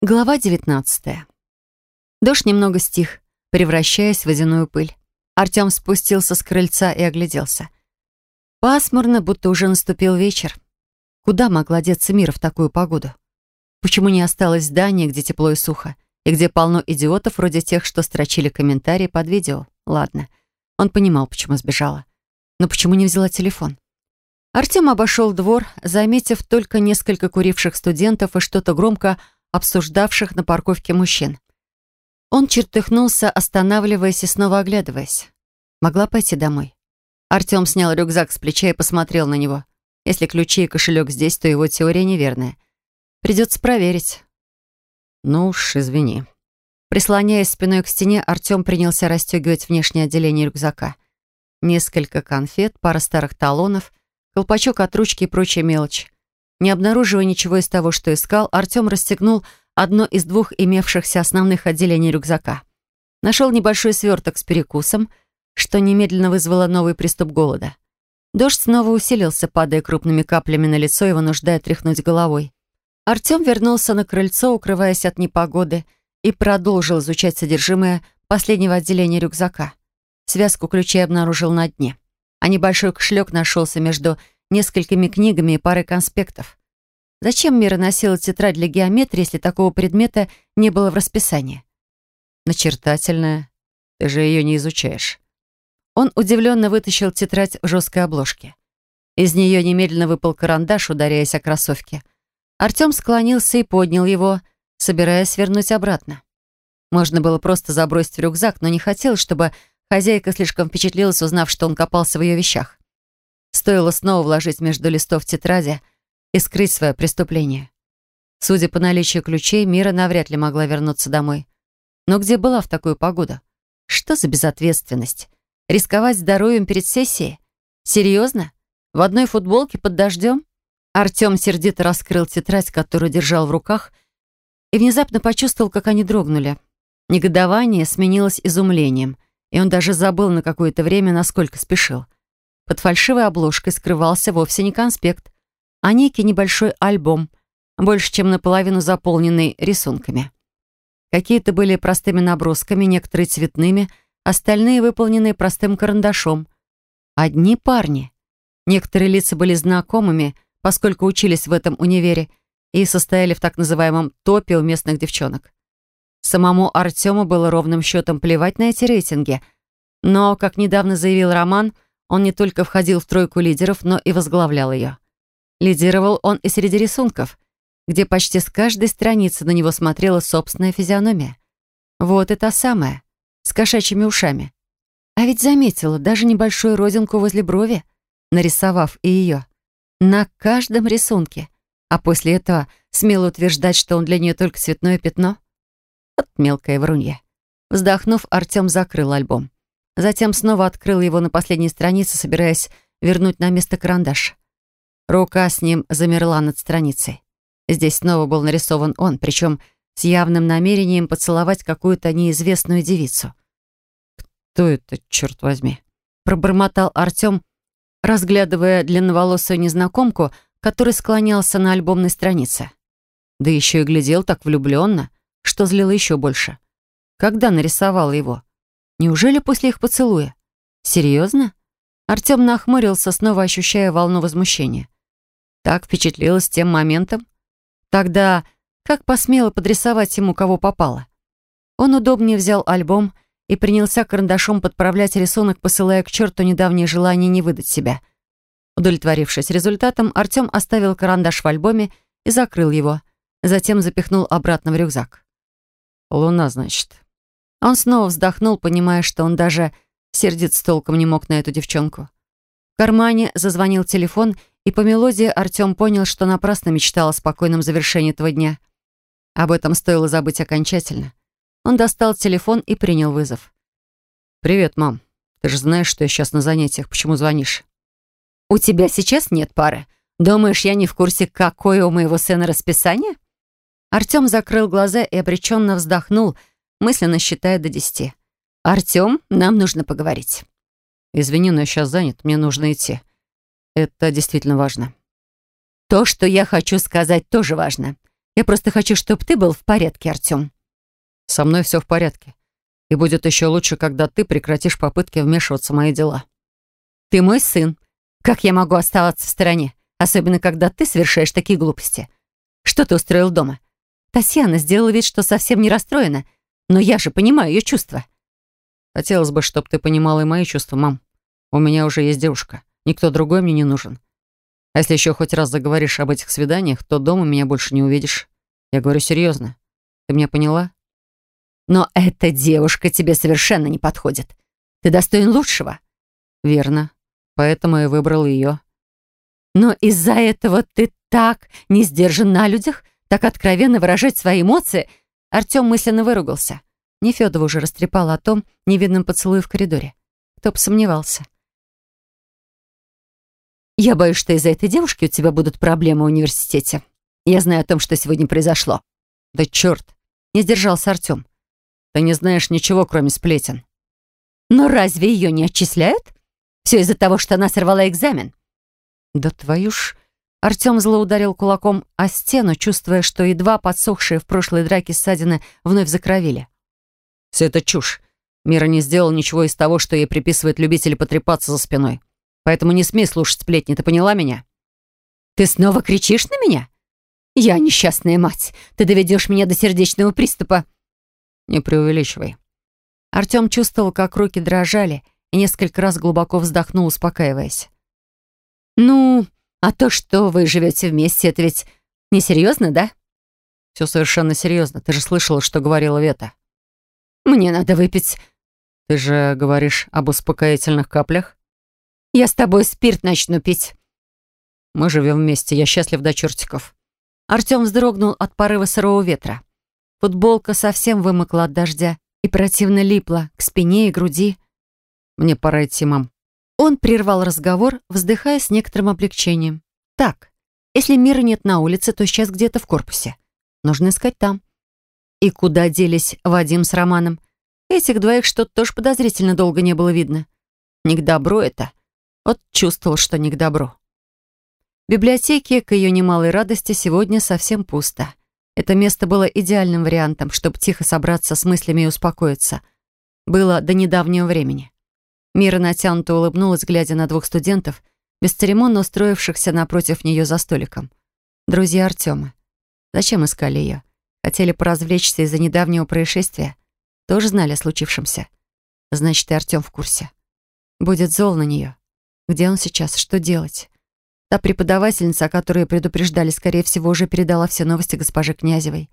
Глава 19. Дождь немного стих, превращаясь в водяную пыль. Артем спустился с крыльца и огляделся. Пасмурно, будто уже наступил вечер. Куда могла деться мира в такую погоду? Почему не осталось здания, где тепло и сухо, и где полно идиотов, вроде тех, что строчили комментарии под видео? Ладно, он понимал, почему сбежала. Но почему не взяла телефон? Артем обошел двор, заметив только несколько куривших студентов и что-то громко обсуждавших на парковке мужчин. Он чертыхнулся, останавливаясь и снова оглядываясь. Могла пойти домой. Артем снял рюкзак с плеча и посмотрел на него. Если ключи и кошелек здесь, то его теория неверная. Придется проверить. Ну уж, извини. Прислоняясь спиной к стене, Артем принялся расстегивать внешнее отделение рюкзака. Несколько конфет, пара старых талонов, колпачок от ручки и прочая мелочь. Не обнаруживая ничего из того, что искал, Артем расстегнул одно из двух имевшихся основных отделений рюкзака. Нашел небольшой сверток с перекусом, что немедленно вызвало новый приступ голода. Дождь снова усилился, падая крупными каплями на лицо и вынуждая тряхнуть головой. Артем вернулся на крыльцо, укрываясь от непогоды, и продолжил изучать содержимое последнего отделения рюкзака. Связку ключей обнаружил на дне, а небольшой кошелек нашелся между несколькими книгами и парой конспектов. Зачем Мира носила тетрадь для геометрии, если такого предмета не было в расписании? Начертательная. Ты же ее не изучаешь. Он удивленно вытащил тетрадь в жесткой обложке. Из нее немедленно выпал карандаш, ударяясь о кроссовке. Артем склонился и поднял его, собираясь вернуть обратно. Можно было просто забросить в рюкзак, но не хотелось, чтобы хозяйка слишком впечатлилась, узнав, что он копался в ее вещах. Стоило снова вложить между листов тетради и скрыть свое преступление. Судя по наличию ключей, Мира навряд ли могла вернуться домой. Но где была в такую погоду? Что за безответственность? Рисковать здоровьем перед сессией? Серьезно? В одной футболке под дождем? Артем сердито раскрыл тетрадь, которую держал в руках, и внезапно почувствовал, как они дрогнули. Негодование сменилось изумлением, и он даже забыл на какое-то время, насколько спешил. Под фальшивой обложкой скрывался вовсе не конспект, а некий небольшой альбом, больше чем наполовину заполненный рисунками. Какие-то были простыми набросками, некоторые цветными, остальные выполненные простым карандашом. Одни парни. Некоторые лица были знакомыми, поскольку учились в этом универе и состояли в так называемом топе у местных девчонок. Самому Артему было ровным счетом плевать на эти рейтинги, но, как недавно заявил Роман, он не только входил в тройку лидеров, но и возглавлял ее. Лидировал он и среди рисунков, где почти с каждой страницы на него смотрела собственная физиономия. Вот и та самая, с кошачьими ушами. А ведь заметила даже небольшую родинку возле брови, нарисовав и ее. На каждом рисунке. А после этого смело утверждать, что он для нее только цветное пятно? Вот мелкое врунье. Вздохнув, Артем закрыл альбом. Затем снова открыл его на последней странице, собираясь вернуть на место карандаш. Рука с ним замерла над страницей. Здесь снова был нарисован он, причем с явным намерением поцеловать какую-то неизвестную девицу. «Кто это, черт возьми?» Пробормотал Артем, разглядывая длинноволосую незнакомку, который склонялся на альбомной странице. Да еще и глядел так влюбленно, что злило еще больше. Когда нарисовал его? Неужели после их поцелуя? Серьезно? Артем нахмурился, снова ощущая волну возмущения. Так впечатлилась тем моментом? Тогда как посмело подрисовать ему, кого попало? Он удобнее взял альбом и принялся карандашом подправлять рисунок, посылая к черту недавнее желание не выдать себя. Удовлетворившись результатом, Артем оставил карандаш в альбоме и закрыл его. Затем запихнул обратно в рюкзак. «Луна, значит», он снова вздохнул, понимая, что он даже сердиться толком не мог на эту девчонку. В кармане зазвонил телефон, и по мелодии Артем понял, что напрасно мечтал о спокойном завершении этого дня. Об этом стоило забыть окончательно. Он достал телефон и принял вызов. «Привет, мам. Ты же знаешь, что я сейчас на занятиях. Почему звонишь?» «У тебя сейчас нет пары. Думаешь, я не в курсе, какое у моего сына расписание?» Артем закрыл глаза и обреченно вздохнул, мысленно считая до десяти. «Артём, нам нужно поговорить». «Извини, но я сейчас занят, мне нужно идти. Это действительно важно». «То, что я хочу сказать, тоже важно. Я просто хочу, чтобы ты был в порядке, Артем. Со мной все в порядке. И будет еще лучше, когда ты прекратишь попытки вмешиваться в мои дела. Ты мой сын. Как я могу оставаться в стороне? Особенно, когда ты совершаешь такие глупости. Что ты устроил дома? Татьяна сделала вид, что совсем не расстроена. Но я же понимаю ее чувства. Хотелось бы, чтобы ты понимала и мои чувства, мам. У меня уже есть девушка. Никто другой мне не нужен. А если еще хоть раз заговоришь об этих свиданиях, то дома меня больше не увидишь. Я говорю серьезно. Ты меня поняла? Но эта девушка тебе совершенно не подходит. Ты достоин лучшего. Верно. Поэтому я выбрал ее. Но из-за этого ты так не сдержан на людях, так откровенно выражать свои эмоции. Артем мысленно выругался. Нефёдова уже растрепала о том невидном поцелуе в коридоре. Кто бы сомневался. «Я боюсь, что из-за этой девушки у тебя будут проблемы в университете. Я знаю о том, что сегодня произошло». «Да черт!» — не сдержался Артем. «Ты не знаешь ничего, кроме сплетен». «Но разве ее не отчисляют? Все из-за того, что она сорвала экзамен». «Да твою ж...» Артем зло ударил кулаком о стену, чувствуя, что едва подсохшие в прошлой драке ссадины вновь закровили. «Все это чушь. Мира не сделала ничего из того, что ей приписывает любители потрепаться за спиной. Поэтому не смей слушать сплетни, ты поняла меня?» «Ты снова кричишь на меня? Я несчастная мать. Ты доведешь меня до сердечного приступа». «Не преувеличивай». Артем чувствовал, как руки дрожали, и несколько раз глубоко вздохнул, успокаиваясь. «Ну, а то, что вы живете вместе, это ведь несерьезно, да?» «Все совершенно серьезно. Ты же слышала, что говорила Вета». «Мне надо выпить...» «Ты же говоришь об успокоительных каплях?» Я с тобой спирт начну пить». «Мы живем вместе, я счастлив до чертиков». Артем вздрогнул от порыва сырого ветра. Футболка совсем вымокла от дождя и противно липла к спине и груди. «Мне пора идти, мам». Он прервал разговор, вздыхая с некоторым облегчением. «Так, если мира нет на улице, то сейчас где-то в корпусе. Нужно искать там». И куда делись Вадим с Романом? Этих двоих что-то тоже подозрительно долго не было видно. Не к добру это. Вот чувствовал, что не к добру. В библиотеке, к ее немалой радости, сегодня совсем пусто. Это место было идеальным вариантом, чтобы тихо собраться с мыслями и успокоиться. Было до недавнего времени. Мира натянуто улыбнулась, глядя на двух студентов, бесцеремонно устроившихся напротив нее за столиком. Друзья Артема. Зачем искали ее? Хотели поразвлечься из-за недавнего происшествия? Тоже знали о случившемся? Значит, и Артем в курсе. Будет зол на нее. Где он сейчас? Что делать? Та преподавательница, о которой предупреждали, скорее всего, уже передала все новости госпоже Князевой.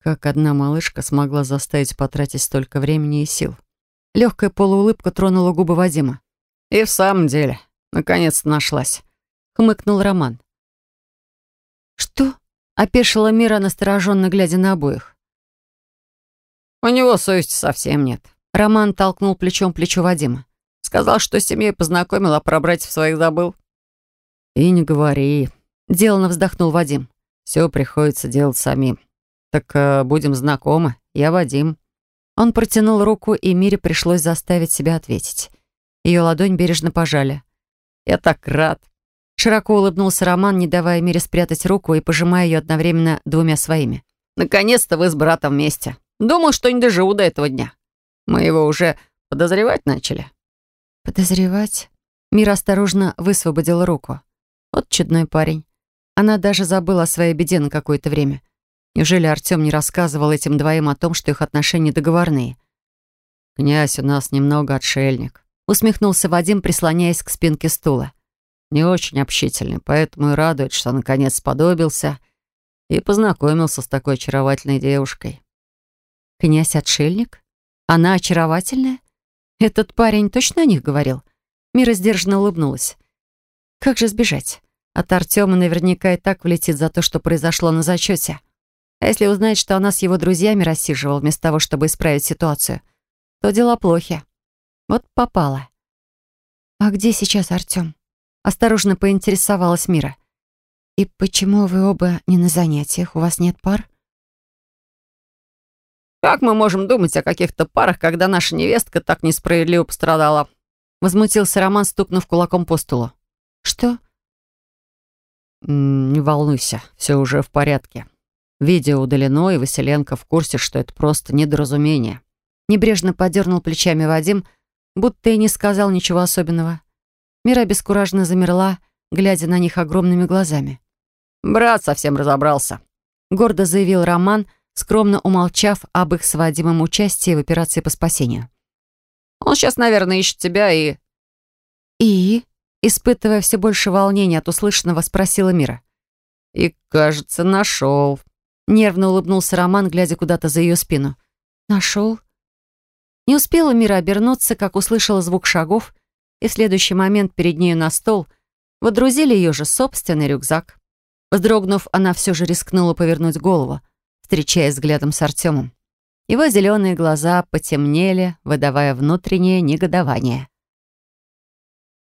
Как одна малышка смогла заставить потратить столько времени и сил? Легкая полуулыбка тронула губы Вадима. «И в самом деле, наконец-то нашлась», — хмыкнул Роман. «Что?» — опешила Мира, настороженно глядя на обоих. «У него совести совсем нет». Роман толкнул плечом плечо Вадима. Сказал, что с семьей познакомил, а про братьев своих забыл. И не говори. Делано вздохнул Вадим. Все приходится делать самим. Так э, будем знакомы. Я Вадим. Он протянул руку, и Мире пришлось заставить себя ответить. Ее ладонь бережно пожали. «Я так рад!» Широко улыбнулся Роман, не давая Мире спрятать руку и пожимая ее одновременно двумя своими. «Наконец-то вы с братом вместе. Думал, что не доживу до этого дня. Мы его уже подозревать начали». «Подозревать?» Мира осторожно высвободила руку. Вот чудной парень. Она даже забыла о своей беде на какое-то время. Неужели Артем не рассказывал этим двоим о том, что их отношения договорные? «Князь у нас немного отшельник», — усмехнулся Вадим, прислоняясь к спинке стула. «Не очень общительный, поэтому и радует, что наконец сподобился и познакомился с такой очаровательной девушкой». «Князь-отшельник? Она очаровательная? Этот парень точно о них говорил? Мира сдержанно улыбнулась. Как же сбежать? От Артема наверняка и так влетит за то, что произошло на зачете. А если узнает, что она с его друзьями рассиживала вместо того, чтобы исправить ситуацию, то дела плохи. Вот попала. «А где сейчас Артем?» Осторожно поинтересовалась Мира. «И почему вы оба не на занятиях? У вас нет пар?» «Как мы можем думать о каких-то парах, когда наша невестка так несправедливо пострадала?» Возмутился Роман, стукнув кулаком по столу. «Что?» «Не волнуйся, все уже в порядке. Видео удалено, и Василенко в курсе, что это просто недоразумение». Небрежно подернул плечами Вадим, будто и не сказал ничего особенного. Мира бескуражно замерла, глядя на них огромными глазами. «Брат совсем разобрался», — гордо заявил Роман, скромно умолчав об их с участии в операции по спасению. «Он сейчас, наверное, ищет тебя и...» «И?» — испытывая все больше волнения от услышанного, спросила Мира. «И, кажется, нашел». Нервно улыбнулся Роман, глядя куда-то за ее спину. «Нашел?» Не успела Мира обернуться, как услышала звук шагов, и в следующий момент перед нею на стол водрузили ее же собственный рюкзак. Вздрогнув, она все же рискнула повернуть голову, встречаясь взглядом с Артемом. Его зеленые глаза потемнели, выдавая внутреннее негодование.